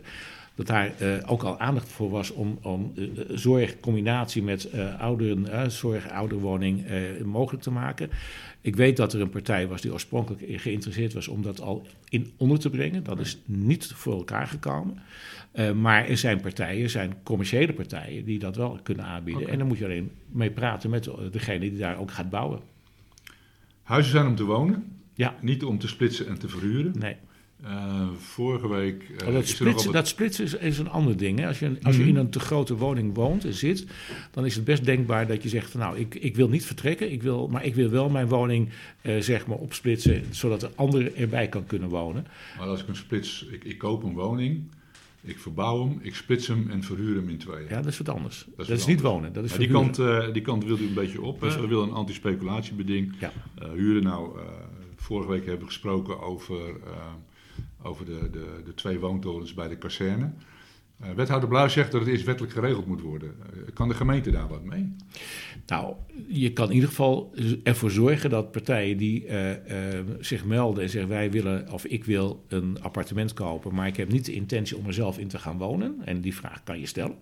Speaker 2: dat daar eh, ook al aandacht voor was om, om eh, zorg combinatie met eh ouderen, eh, zorg, ouderwoning eh, mogelijk te maken. Ik weet dat er een partij was die oorspronkelijk geïnteresseerd was om dat al in onder te brengen. Dat is niet voor elkaar gekomen. Eh, maar er zijn partijen, er zijn commerciële partijen die dat wel kunnen aanbieden. En dan moet je alleen mee praten met degene die daar ook gaat bouwen.
Speaker 1: Huizen zijn om te wonen,
Speaker 2: Ja,
Speaker 1: niet om te splitsen en te verhuren.
Speaker 2: nee.
Speaker 1: Eh, vorige week. eh,
Speaker 2: Oh, dat,
Speaker 1: is
Speaker 2: splitsen,
Speaker 1: wat-
Speaker 2: dat splitsen is, is een ander ding. Hè. Als, je, als je
Speaker 1: Mhm.
Speaker 2: in een te grote woning woont en zit, dan is het best denkbaar dat je zegt: van, Nou, ik, ik wil niet vertrekken, ik wil, maar ik wil wel mijn woning eh, zeg maar opsplitsen, zodat er anderen erbij kan kunnen wonen.
Speaker 1: Maar als ik een splits, ik, ik koop een woning, ik verbouw hem, ik splits hem en verhuur hem in tweeën.
Speaker 2: Ja, dat is wat anders. Dat is, niet
Speaker 1: anders.
Speaker 2: wonen, dat is
Speaker 1: Maar die, kant, die kant wil u een beetje op. Hè. We willen een anti-speculatiebeding.
Speaker 2: Ja.
Speaker 1: Huren nou, vorige week hebben we gesproken over, over de, de, de twee woontorens bij de kazerne. Eh, wethouder Blauw zegt dat het eerst wettelijk geregeld moet worden. Eh, kan de gemeente daar wat mee?
Speaker 2: Nou, je kan in ieder geval ervoor zorgen dat partijen die eh, zich melden en zeggen wij willen of ik wil een appartement kopen, maar ik heb niet de intentie om er zelf in te gaan wonen. En die vraag kan je stellen.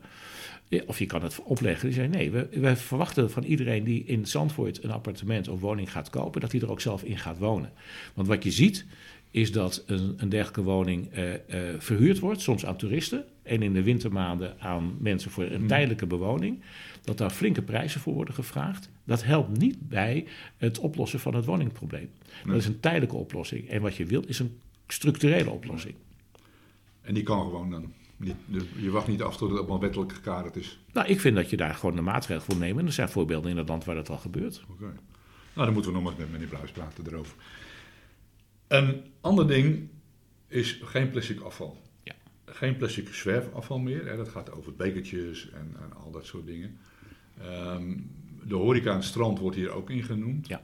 Speaker 2: Of je kan het opleggen. Die zeggen nee, we, wij verwachten van iedereen die in Zandvoort een appartement of woning gaat kopen, dat hij er ook zelf in gaat wonen. Want wat je ziet is dat een, een dergelijke woning eh, eh, verhuurd wordt, soms aan toeristen en in de wintermaanden aan mensen voor een tijdelijke bewoning dat daar flinke prijzen voor worden gevraagd. Dat helpt niet bij het oplossen van het woningprobleem. Dat is een tijdelijke oplossing. En wat je wilt is een structurele oplossing.
Speaker 1: En die kan gewoon dan. Niet, je wacht niet af tot het allemaal wettelijk gekaderd is.
Speaker 2: Nou, ik vind dat je daar gewoon de maatregel voor neemt. En er zijn voorbeelden in het land waar dat al gebeurt.
Speaker 1: Oké. Nou, dan moeten we nog met meneer Bluis praten erover. Een ander ding is geen plastic afval.
Speaker 2: Ja.
Speaker 1: Geen plastic zwerfafval meer. Hè. Dat gaat over bekertjes en, en al dat soort dingen. Ehm, de horeca aan het strand wordt hier ook in genoemd.
Speaker 2: Ja.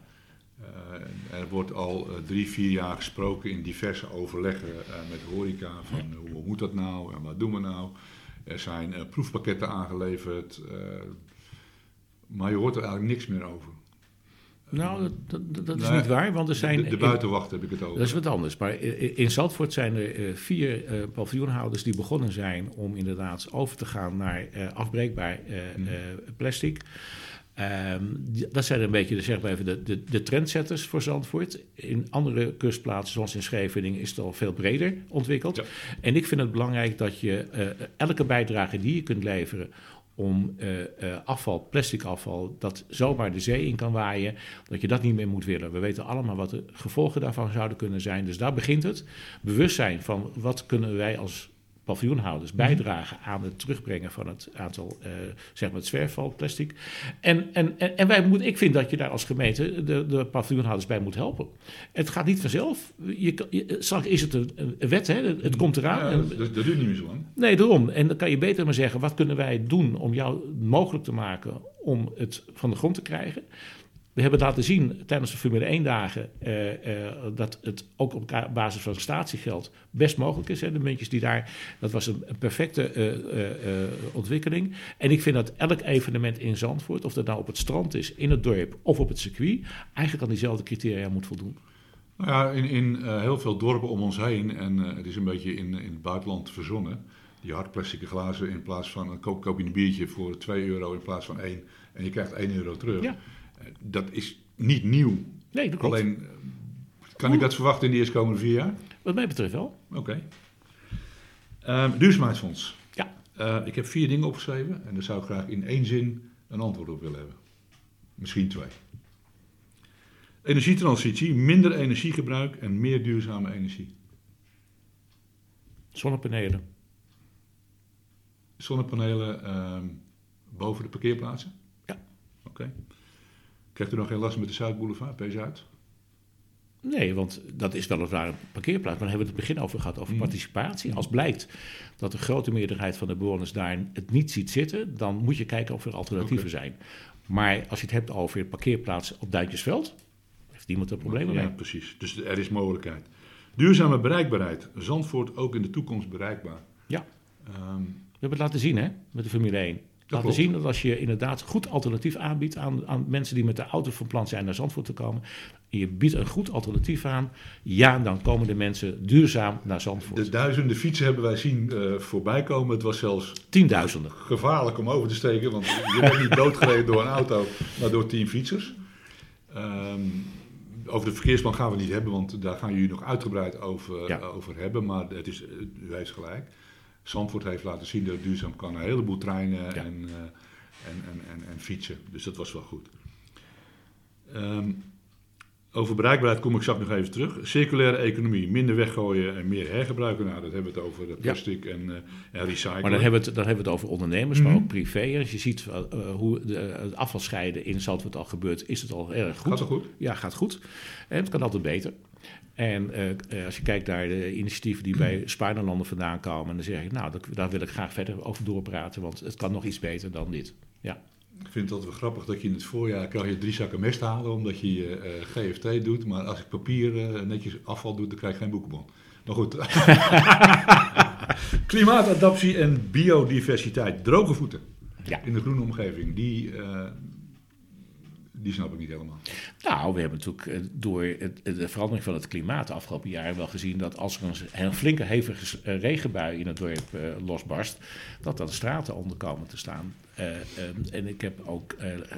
Speaker 1: Eh, er wordt al eh, drie, vier jaar gesproken in diverse overleggen eh, met horeca van hoe moet dat nou en wat doen we nou. Er zijn proefpakketten aangeleverd, maar je hoort er eigenlijk niks meer over.
Speaker 2: Nou, dat, dat, dat is
Speaker 1: Nee,
Speaker 2: niet waar, want er zijn...
Speaker 1: de, de buitenwacht heb ik het over.
Speaker 2: Dat is wat anders. Maar in Zandvoort zijn er eh, vier eh, paviljoenhouders die begonnen zijn om inderdaad over te gaan naar eh, afbreekbaar eh, plastic. Ehm, dat zijn een beetje de, zeg maar even de, de, de trendsetters voor Zandvoort. In andere kustplaatsen, zoals in Scheveningen, is het al veel breder ontwikkeld.
Speaker 1: Ja.
Speaker 2: En ik vind het belangrijk dat je elke bijdrage die je kunt leveren om eh, eh, afval, plastic afval, dat zomaar de zee in kan waaien, dat je dat niet meer moet willen. We weten allemaal wat de gevolgen daarvan zouden kunnen zijn. Dus daar begint het. Bewustzijn van wat kunnen wij als paviljoenhouders bijdragen aan het terugbrengen van het aantal, eh, zeg maar het zwerfval, plastic. En, en, en, en wij moet, ik vind dat je daar als gemeente de, de paviljoenhouders bij moet helpen. Het gaat niet vanzelf. Je, straks is het een, een wet, hè? het, het komt eraan.
Speaker 1: Ja,
Speaker 2: En-
Speaker 1: dat, dat duurt niet meer zo lang.
Speaker 2: Nee, daarom. En dan kan je beter maar zeggen, wat kunnen wij doen om jou mogelijk te maken om het van de grond te krijgen? We hebben laten zien tijdens de Formule 1 dagen eh, eh, dat het ook op basis van statiegeld best mogelijk is. Hè. De muntjes die daar, dat was een, een perfecte eh, ontwikkeling. En ik vind dat elk evenement in Zandvoort, of dat nou op het strand is, in het dorp of op het circuit, eigenlijk aan diezelfde criteria moet voldoen.
Speaker 1: Nou ja, in, in heel veel dorpen om ons heen, en het is een beetje in, in het buitenland verzonnen, die hardplastic glazen in plaats van een koop, koop je een biertje voor 2 euro in plaats van 1 en je krijgt 1 euro terug.
Speaker 2: Ja.
Speaker 1: Dat is niet nieuw.
Speaker 2: Nee, dat klopt.
Speaker 1: Alleen, eh, kan ik dat verwachten in de eerstkomende vier jaar?
Speaker 2: Wat mij betreft wel.
Speaker 1: Oké. Ehm, duurzaamheidsfonds.
Speaker 2: Ja.
Speaker 1: Eh, ik heb vier dingen opgeschreven en daar zou ik graag in één zin een antwoord op willen hebben. Misschien twee. Energietransitie, minder energiegebruik en meer duurzame energie.
Speaker 2: Zonnepanelen.
Speaker 1: Zonnepanelen ehm, boven de parkeerplaatsen?
Speaker 2: Ja.
Speaker 1: Oké. Krijgt u nog geen last met de Zuidboulevard, P-Zuid?
Speaker 2: Nee, want dat is weliswaar een parkeerplaats. Maar dan hebben we het begin over gehad, over
Speaker 1: Mhm.
Speaker 2: participatie. Als blijkt dat de grote meerderheid van de bewoners daar het niet ziet zitten, dan moet je kijken of er alternatieven zijn. Maar als je het hebt over parkeerplaatsen op Duintjesveld, heeft niemand er problemen
Speaker 1: ja,
Speaker 2: mee.
Speaker 1: precies. Dus er is mogelijkheid. Duurzame bereikbaarheid. Zandvoort ook in de toekomst bereikbaar.
Speaker 2: Ja.
Speaker 1: Ehm,
Speaker 2: We hebben het laten zien hè, met de Formule 1. Laten
Speaker 1: klopt.
Speaker 2: zien dat als je inderdaad goed alternatief aanbiedt aan, aan mensen die met de auto van plan zijn naar Zandvoort te komen, en je biedt een goed alternatief aan, ja, dan komen de mensen duurzaam naar Zandvoort.
Speaker 1: de duizenden fietsen hebben wij zien eh, voorbij komen. Het was zelfs
Speaker 2: Tienduizenden.
Speaker 1: gevaarlijk om over te steken, want je werd niet doodgereden door een auto, maar door tien fietsers. Ehm, over de verkeersplan gaan we niet hebben, want daar gaan jullie nog uitgebreid over,
Speaker 2: Ja.
Speaker 1: over hebben. Maar het is, u heeft gelijk. Zandvoort heeft laten zien dat het duurzaam kan. Een heleboel treinen
Speaker 2: Ja.
Speaker 1: en, eh, en, en, en, en fietsen. Dus dat was wel goed. Ehm, Over bereikbaarheid kom ik straks nog even terug. Circulaire economie, minder weggooien en meer hergebruiken. Nou, dat hebben we het over eh, plastic en, uh, en recyclen.
Speaker 2: Maar dan hebben we het, dan hebben we het over ondernemers, maar
Speaker 1: Mhm.
Speaker 2: ook privéers. Je ziet uh, hoe de, het afvalscheiden in Zandvoort al gebeurt, is het al erg goed.
Speaker 1: Gaat het goed?
Speaker 2: Ja, gaat goed. En het kan altijd beter. En uh, als je kijkt naar de initiatieven die bij Spaarlanden vandaan komen, dan zeg ik, nou, dat, daar wil ik graag verder over doorpraten, want het kan nog iets beter dan dit. Ja.
Speaker 1: Ik vind het altijd wel grappig dat je in het voorjaar krijg je drie zakken mest halen omdat je uh, GFT doet. Maar als ik papier uh, netjes afval doe, dan krijg ik geen boekenbon. Maar goed. (laughs) Klimaatadaptie en biodiversiteit. Droge voeten
Speaker 2: ja.
Speaker 1: in de groene omgeving. Die, die snap ik niet helemaal.
Speaker 2: Nou, we hebben natuurlijk door het, de verandering van het klimaat de afgelopen jaren wel gezien dat als er een, een flinke hevige regenbui in het dorp losbarst, dat dan straten onder komen te staan. Um, en ik heb ook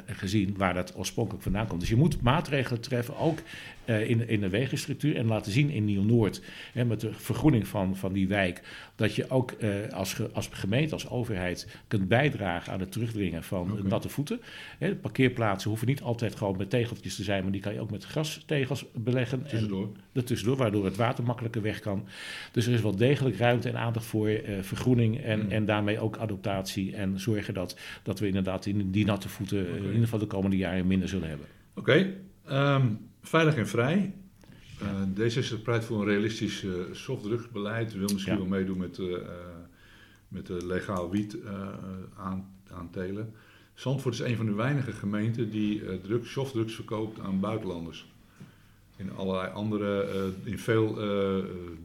Speaker 2: gezien waar dat oorspronkelijk vandaan komt. Dus je moet maatregelen treffen, ook in, in de wegenstructuur. En laten zien in Nieuw-Noord, met de vergroening van, van die wijk, dat je ook als, als gemeente, als overheid, kunt bijdragen aan het terugdringen van okay. natte voeten. Hè, parkeerplaatsen hoeven niet altijd gewoon met tegeltjes te zijn, maar die kan je ook met grastegels beleggen.
Speaker 1: Tussendoor.
Speaker 2: En tussendoor, waardoor het water makkelijker weg kan. Dus er is wel degelijk ruimte en aandacht voor vergroening en, mm. en daarmee ook adaptatie. En zorgen dat dat we inderdaad in die natte voeten okay. in ieder geval de komende jaren minder zullen hebben.
Speaker 1: Oké, okay. um, veilig en vrij. Uh, D66 pleit voor een realistisch uh, softdrugsbeleid. Wil misschien ja. wel meedoen met, uh, met legaal wiet aan, aantelen. Zandvoort is een van de weinige gemeenten die drugs, softdrugs verkoopt aan buitenlanders. In allerlei andere, in veel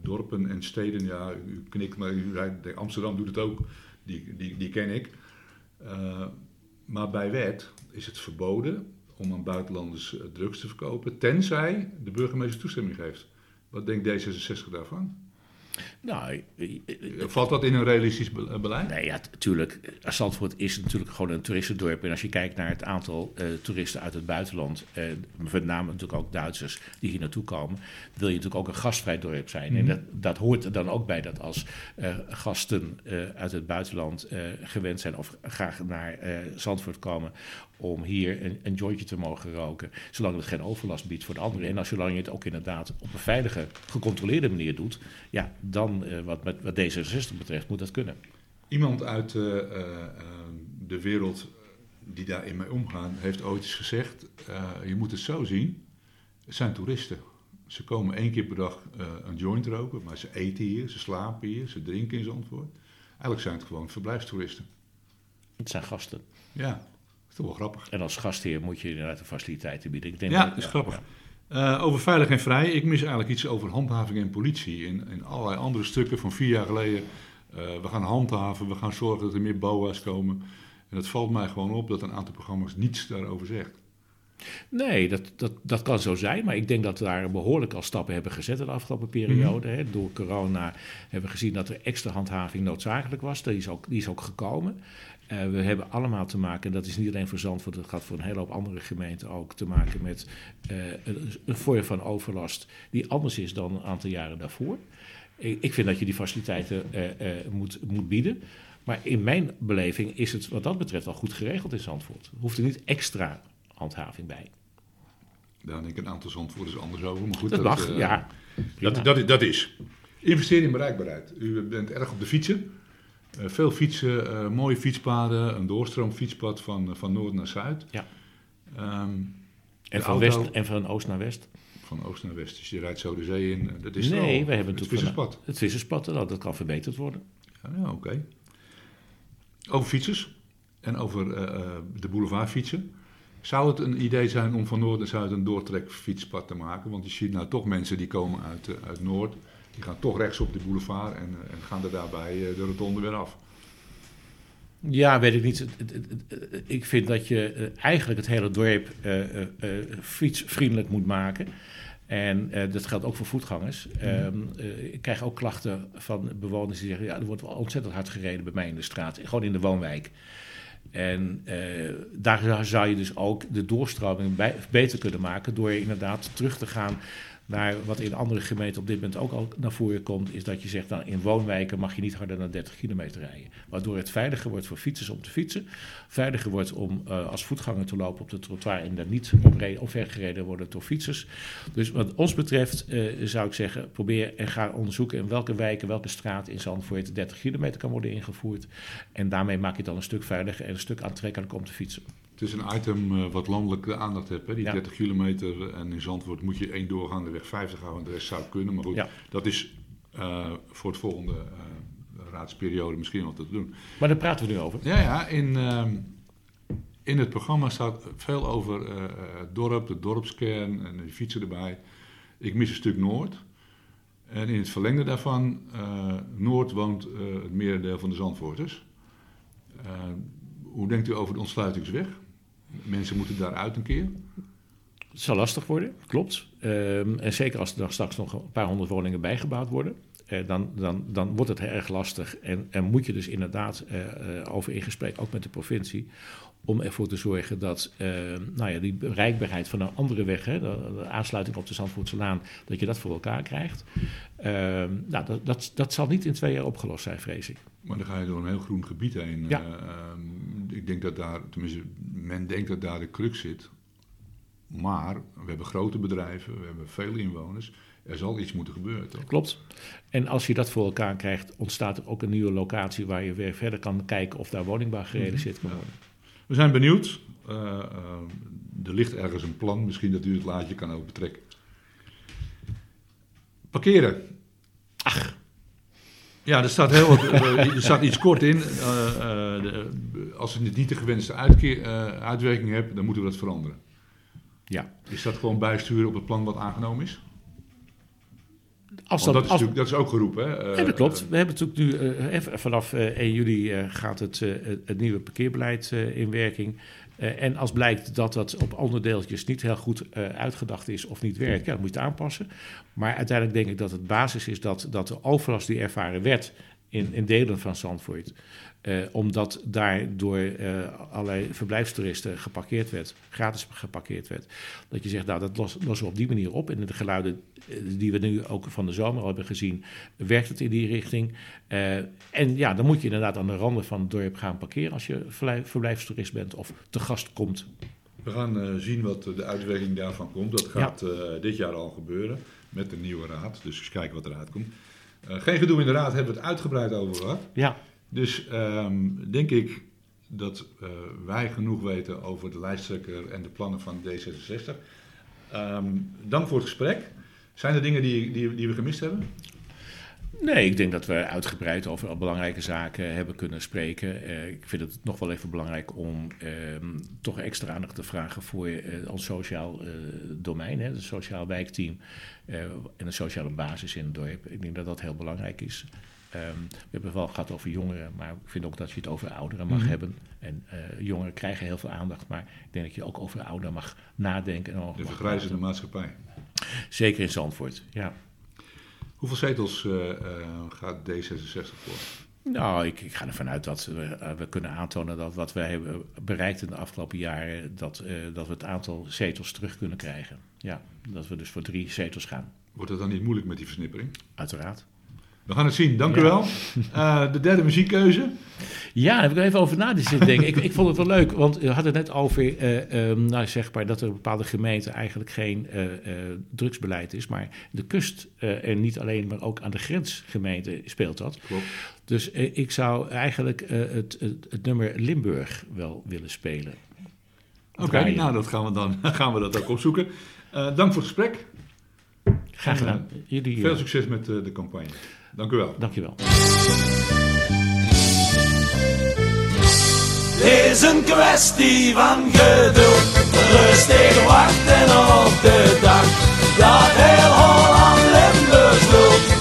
Speaker 1: dorpen en steden, ja, u knikt, maar u, Amsterdam doet het ook, die, die, die ken ik. Maar bij wet is het verboden om aan buitenlanders uh, drugs te verkopen, tenzij de burgemeester toestemming geeft. Wat denkt D66 daarvan?
Speaker 2: Nou,
Speaker 1: Valt dat in een realistisch be beleid?
Speaker 2: Nee, ja, natuurlijk. Zandvoort is natuurlijk gewoon een toeristendorp. En als je kijkt naar het aantal uh, toeristen uit het buitenland, uh, met name natuurlijk ook Duitsers die hier naartoe komen, wil je natuurlijk ook een gastvrij dorp zijn. Mm. En dat, dat, hoort er dan ook bij dat als uh, gasten uit het buitenland gewend zijn of graag naar Zandvoort komen om hier een, een jointje te mogen roken, zolang het geen overlast biedt voor de anderen. En als zolang je het ook inderdaad op een veilige, gecontroleerde manier doet, ja, dan uh, wat, met, wat D66 betreft moet dat kunnen.
Speaker 1: Iemand uit uh, uh, de wereld die daarin mee omgaan, heeft ooit eens gezegd, je moet het zo zien, het zijn toeristen. Ze komen één keer per dag een joint roken, maar ze eten hier, ze slapen hier, ze drinken in Zandvoort. Eigenlijk zijn het gewoon verblijfstoeristen.
Speaker 2: Het zijn gasten.
Speaker 1: Ja, is toch wel grappig.
Speaker 2: En als gastheer moet je inderdaad de faciliteiten bieden. Ik denk
Speaker 1: ja,
Speaker 2: dat
Speaker 1: is grappig. Ja. Uh, over veilig en vrij. Ik mis eigenlijk iets over handhaving en politie. In, in allerlei andere stukken van vier jaar geleden. Uh, we gaan handhaven, we gaan zorgen dat er meer BOA's komen. En het valt mij gewoon op dat een aantal programma's niets daarover zegt.
Speaker 2: Nee, dat, dat, dat kan zo zijn. Maar ik denk dat we daar behoorlijk al stappen hebben gezet in de afgelopen periode. Mm -hmm. Hè. Door corona hebben we gezien dat er extra handhaving noodzakelijk was. Die is ook, die is ook gekomen. Uh, we hebben allemaal te maken, en dat is niet alleen voor Zandvoort, dat gaat voor een hele hoop andere gemeenten ook, te maken met uh, een, een vorm van overlast die anders is dan een aantal jaren daarvoor. Ik, ik vind dat je die faciliteiten uh, moet, moet bieden. Maar in mijn beleving is het wat dat betreft al goed geregeld in Zandvoort. Er hoeft er niet extra handhaving bij.
Speaker 1: Daar denk ik een aantal Zandvoorters anders over. Maar goed,
Speaker 2: dat, dat mag, ja.
Speaker 1: Dat, dat, dat is. Investeren in bereikbaarheid. U bent erg op de fietsen. Uh, veel fietsen, uh, mooie fietspaden, een doorstroomfietspad van, uh, van noord naar zuid.
Speaker 2: Ja.
Speaker 1: Um,
Speaker 2: en, van auto, west, en van oost naar west?
Speaker 1: Van oost naar west. Dus je rijdt zo de zee in. Dat is
Speaker 2: nee, we hebben
Speaker 1: het visserspad.
Speaker 2: Het visserspad, dat, dat kan verbeterd worden.
Speaker 1: Ja, ja oké. Okay. Over fietsers en over de boulevardfietsen. Zou het een idee zijn om van noord naar zuid een doortrekfietspad te maken? Want je ziet nou toch mensen die komen uit, uit noord. Die gaan toch rechts op de boulevard en, en gaan er daarbij de rotonde weer af.
Speaker 2: Ja, weet ik niet. Ik vind dat je eigenlijk het hele dorp fietsvriendelijk moet maken. En uh, dat geldt ook voor voetgangers. Mm. Um, ik krijg ook klachten van bewoners die zeggen... ja, er wordt wel ontzettend hard gereden bij mij in de straat. Gewoon in de woonwijk. En daar zou je dus ook de doorstroming bij, beter kunnen maken... door inderdaad terug te gaan naar wat in andere gemeenten op dit moment ook al naar voren komt, is dat je zegt, nou, in woonwijken mag je niet harder dan 30 kilometer rijden. Waardoor het veiliger wordt voor fietsers om te fietsen, veiliger wordt om uh, als voetganger te lopen op de trottoir en daar niet omvergereden worden door fietsers. Dus wat ons betreft uh, zou ik zeggen, probeer en ga onderzoeken in welke wijken, welke straat in Zandvoort 30 kilometer kan worden ingevoerd. En daarmee maak je het dan een stuk veiliger en een stuk aantrekkelijker om te fietsen.
Speaker 1: Het is een item uh, wat landelijk aandacht heeft, hè? die ja. 30 kilometer. En in Zandvoort moet je één doorgaande weg 50 houden, de rest zou kunnen. Maar goed, ja. dat is uh, voor het volgende uh, raadsperiode misschien wat te doen.
Speaker 2: Maar daar praten we nu over.
Speaker 1: Ja, ja in, in het programma staat veel over het dorp, de dorpskern en de fietsen erbij. Ik mis een stuk Noord. En in het verlengde daarvan, Noord woont het merendeel van de Zandvoorters. hoe denkt u over de ontsluitingsweg? Mensen moeten daaruit een keer.
Speaker 2: Het zal lastig worden, klopt. Um, en zeker als er straks nog een paar honderd woningen bijgebouwd worden. Uh, dan, dan, dan wordt het erg lastig. En, en moet je dus inderdaad uh, uh, over in gesprek, ook met de provincie, om ervoor te zorgen dat nou ja, die bereikbaarheid van een andere weg, hè, de, de aansluiting op de Zandvoortselaan, dat je dat voor elkaar krijgt. Ehm, nou, dat, dat, dat zal niet in twee jaar opgelost zijn, vrees ik.
Speaker 1: Maar dan ga je door een heel groen gebied heen.
Speaker 2: Ja.
Speaker 1: ik denk dat daar, tenminste, men denkt dat daar de crux zit. Maar we hebben grote bedrijven, we hebben veel inwoners. Er zal iets moeten gebeuren, toch?
Speaker 2: Klopt. En als je dat voor elkaar krijgt, ontstaat er ook een nieuwe locatie waar je weer verder kan kijken of daar woningbouw gerealiseerd kan worden.
Speaker 1: We zijn benieuwd. Uh, uh, er ligt ergens een plan, misschien dat u het laadje kan ook betrekken. Parkeren.
Speaker 2: Ach.
Speaker 1: Ja, er staat, heel wat, er staat iets kort in. Uh, de, als we niet de gewenste uitkeer, uitwerking hebben, dan moeten we dat veranderen.
Speaker 2: Ja.
Speaker 1: Is dat gewoon bijsturen op het plan wat aangenomen is? Dat, is dat is ook geroepen. Hè?
Speaker 2: Ja, dat klopt. We hebben natuurlijk nu, uh, vanaf uh, 1 juli gaat het, het nieuwe parkeerbeleid in werking. En als blijkt dat dat op onderdeeltjes niet heel goed uitgedacht is of niet werkt, ja, dan moet je het aanpassen. Maar uiteindelijk denk ik dat het basis is dat, dat de overlast die ervaren werd in, in delen van Zandvoort, uh, omdat daar door uh, allerlei verblijfstoeristen geparkeerd werd, gratis geparkeerd werd. Dat je zegt, nou dat lossen los we op die manier op. En de geluiden uh, die we nu ook van de zomer al hebben gezien, werkt het in die richting. en ja, dan moet je inderdaad aan de randen van het dorp gaan parkeren als je verblijfstoerist bent of te gast komt.
Speaker 1: We gaan zien wat de uitwerking daarvan komt. Dat gaat ja. dit jaar al gebeuren met de nieuwe raad. Dus eens kijken wat eruit komt. Geen gedoe in de raad hebben we het uitgebreid over gehad.
Speaker 2: Ja.
Speaker 1: Dus um, denk ik dat uh, wij genoeg weten over de lijsttrekker en de plannen van D66. Um, dank voor het gesprek. Zijn er dingen die, die, die we gemist hebben?
Speaker 2: Nee, ik denk dat we uitgebreid over belangrijke zaken hebben kunnen spreken. Uh, ik vind het nog wel even belangrijk om uh, toch extra aandacht te vragen voor uh, ons sociaal domein, het sociaal wijkteam en de sociale basis in het dorp. Ik denk dat dat heel belangrijk is. Um, we hebben het wel gehad over jongeren, maar ik vind ook dat je het over ouderen mag mm -hmm. hebben. En uh, jongeren krijgen heel veel aandacht, maar ik denk dat je ook over ouderen mag nadenken. En
Speaker 1: de vergrijzende maatschappij.
Speaker 2: Zeker in Zandvoort, ja.
Speaker 1: Hoeveel zetels uh, uh, gaat D66 voor?
Speaker 2: Nou, ik, ik, ga ervan uit dat we, we, kunnen aantonen dat wat we hebben bereikt in de afgelopen jaren, dat, uh, dat we het aantal zetels terug kunnen krijgen. Ja, dat we dus voor drie zetels gaan.
Speaker 1: Wordt het dan niet moeilijk met die versnippering?
Speaker 2: Uiteraard.
Speaker 1: We gaan het zien, dank ja. u wel. Uh, de derde muziekkeuze.
Speaker 2: Ja, daar heb ik even over na zitten denken. ik, ik vond het wel leuk, want we hadden het net over, uh, um, nou zeg maar, dat er bepaalde gemeenten eigenlijk geen uh, drugsbeleid is. Maar de kust en niet alleen, maar ook aan de grensgemeenten speelt dat.
Speaker 1: Klopt.
Speaker 2: Dus ik zou eigenlijk het, het, het, nummer Limburg wel willen spelen.
Speaker 1: Oké, okay, nou dat gaan we dan (laughs) gaan we dat ook opzoeken. dank voor het gesprek.
Speaker 2: Graag gedaan.
Speaker 1: Jullie, veel succes met de campagne. Dank u wel.
Speaker 2: Dank je wel.
Speaker 4: Het is een kwestie van geduld, rustig wachten op de dag dat heel Holland Limburg loopt.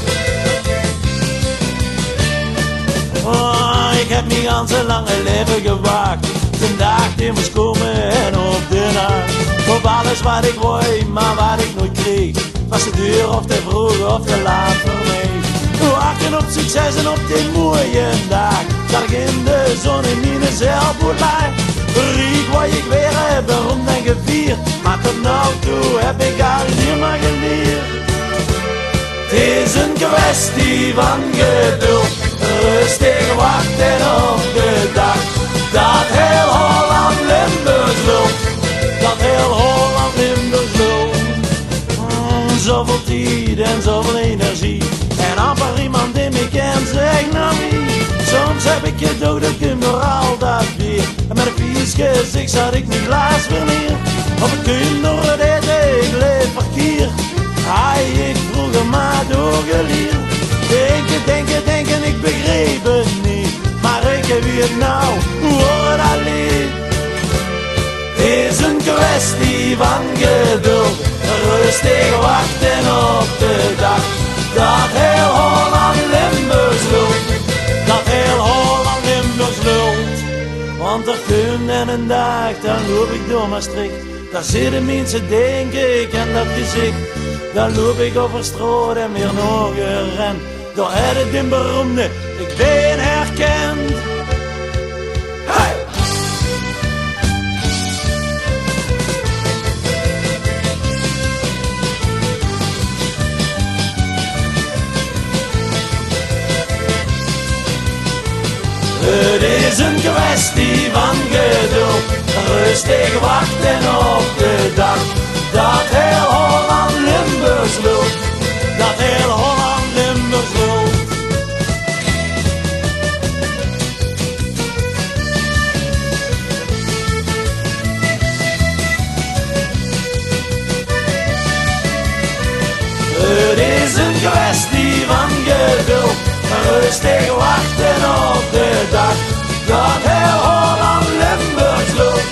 Speaker 4: Oh, ik heb mijn ganse lange leven gewacht, de dag die moest komen en op de nacht. Op alles wat ik wou, maar wat ik nooit kreeg, was te duur of te vroeg of te laat voor mij. Wachten op succes en op die mooie dag Dat ik in de zon in mijn zeilboot lag Riek wat ik weer heb rond en gevierd Maar tot nu toe heb ik al meer geleerd is een kwestie van geduld. Rustig wachten op de dag dat heel Holland Limburg lult. Dat heel Holland zoveel tijd en zoveel energie. En amper iemand die me kent zegt nou wie. Soms heb ik je dood, ik kom door al dat weer. En met een vies gezicht zat ik niet glaas verleer. Op het kun door het eten, ik leef verkeer. Hij, ik vroeger maar doorgeleerd. Denken, denken, denken, ik begreep het niet. Maar ik heb het nou, hoor het alleen. Is een kwestie van geduld. Rustig wachten op de dag. Dat heel Holland Limburgs lult. Dat heel Holland Limburgs lult. Want er komt en een dag, dan loop ik door Maastricht. Daar zitten mensen, denk ik, en dat gezicht. Dan loop ik over straat en weer nog een ren. Door het in beroemde, Het is een kwestie van geduld, rustig wachten op de dag. Dat heel Holland Limburgs lult, dat heel Holland Limburgs lult. Het is een kwestie van geduld, rustig wachten op de dag. Dat heel Holland Limburgs lult,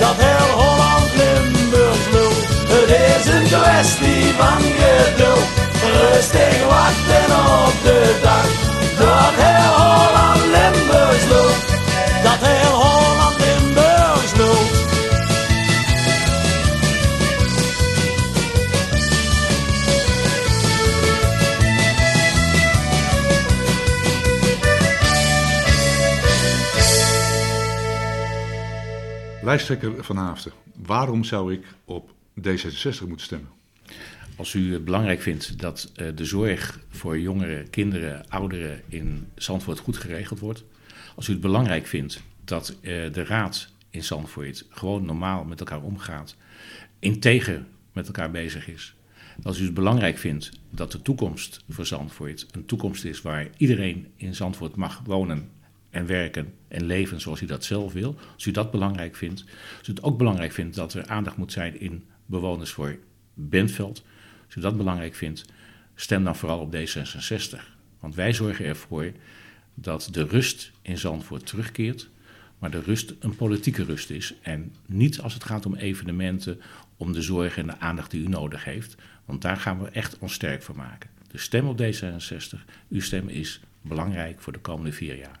Speaker 4: dat heel Holland Limburgs lult. Het is een kwestie van geduld, rustig wachten op de dag. Dat heel Holland Limburgs lult, dat heel
Speaker 1: Lijsttrekker Van Haafden, waarom zou ik op D66 moeten stemmen?
Speaker 2: Als u het belangrijk vindt dat eh, de zorg voor jongeren, kinderen, ouderen in Zandvoort goed geregeld wordt. Als u het belangrijk vindt dat eh, de raad in Zandvoort gewoon normaal met elkaar omgaat. Integer met elkaar bezig is. Als u het belangrijk vindt dat de toekomst voor Zandvoort een toekomst is waar iedereen in Zandvoort mag wonen en werken en leven zoals u dat zelf wil. Als u dat belangrijk vindt. Als u het ook belangrijk vindt dat er aandacht moet zijn in bewoners voor Bentveld. Als u dat belangrijk vindt, stem dan vooral op D66. Want wij zorgen ervoor dat de rust in Zandvoort terugkeert. Maar de rust een politieke rust is. En niet als het gaat om evenementen, om de zorg en de aandacht die u nodig heeft. Want daar gaan we echt ons sterk voor maken. Dus stem op D66. Uw stem is belangrijk voor de komende vier jaar.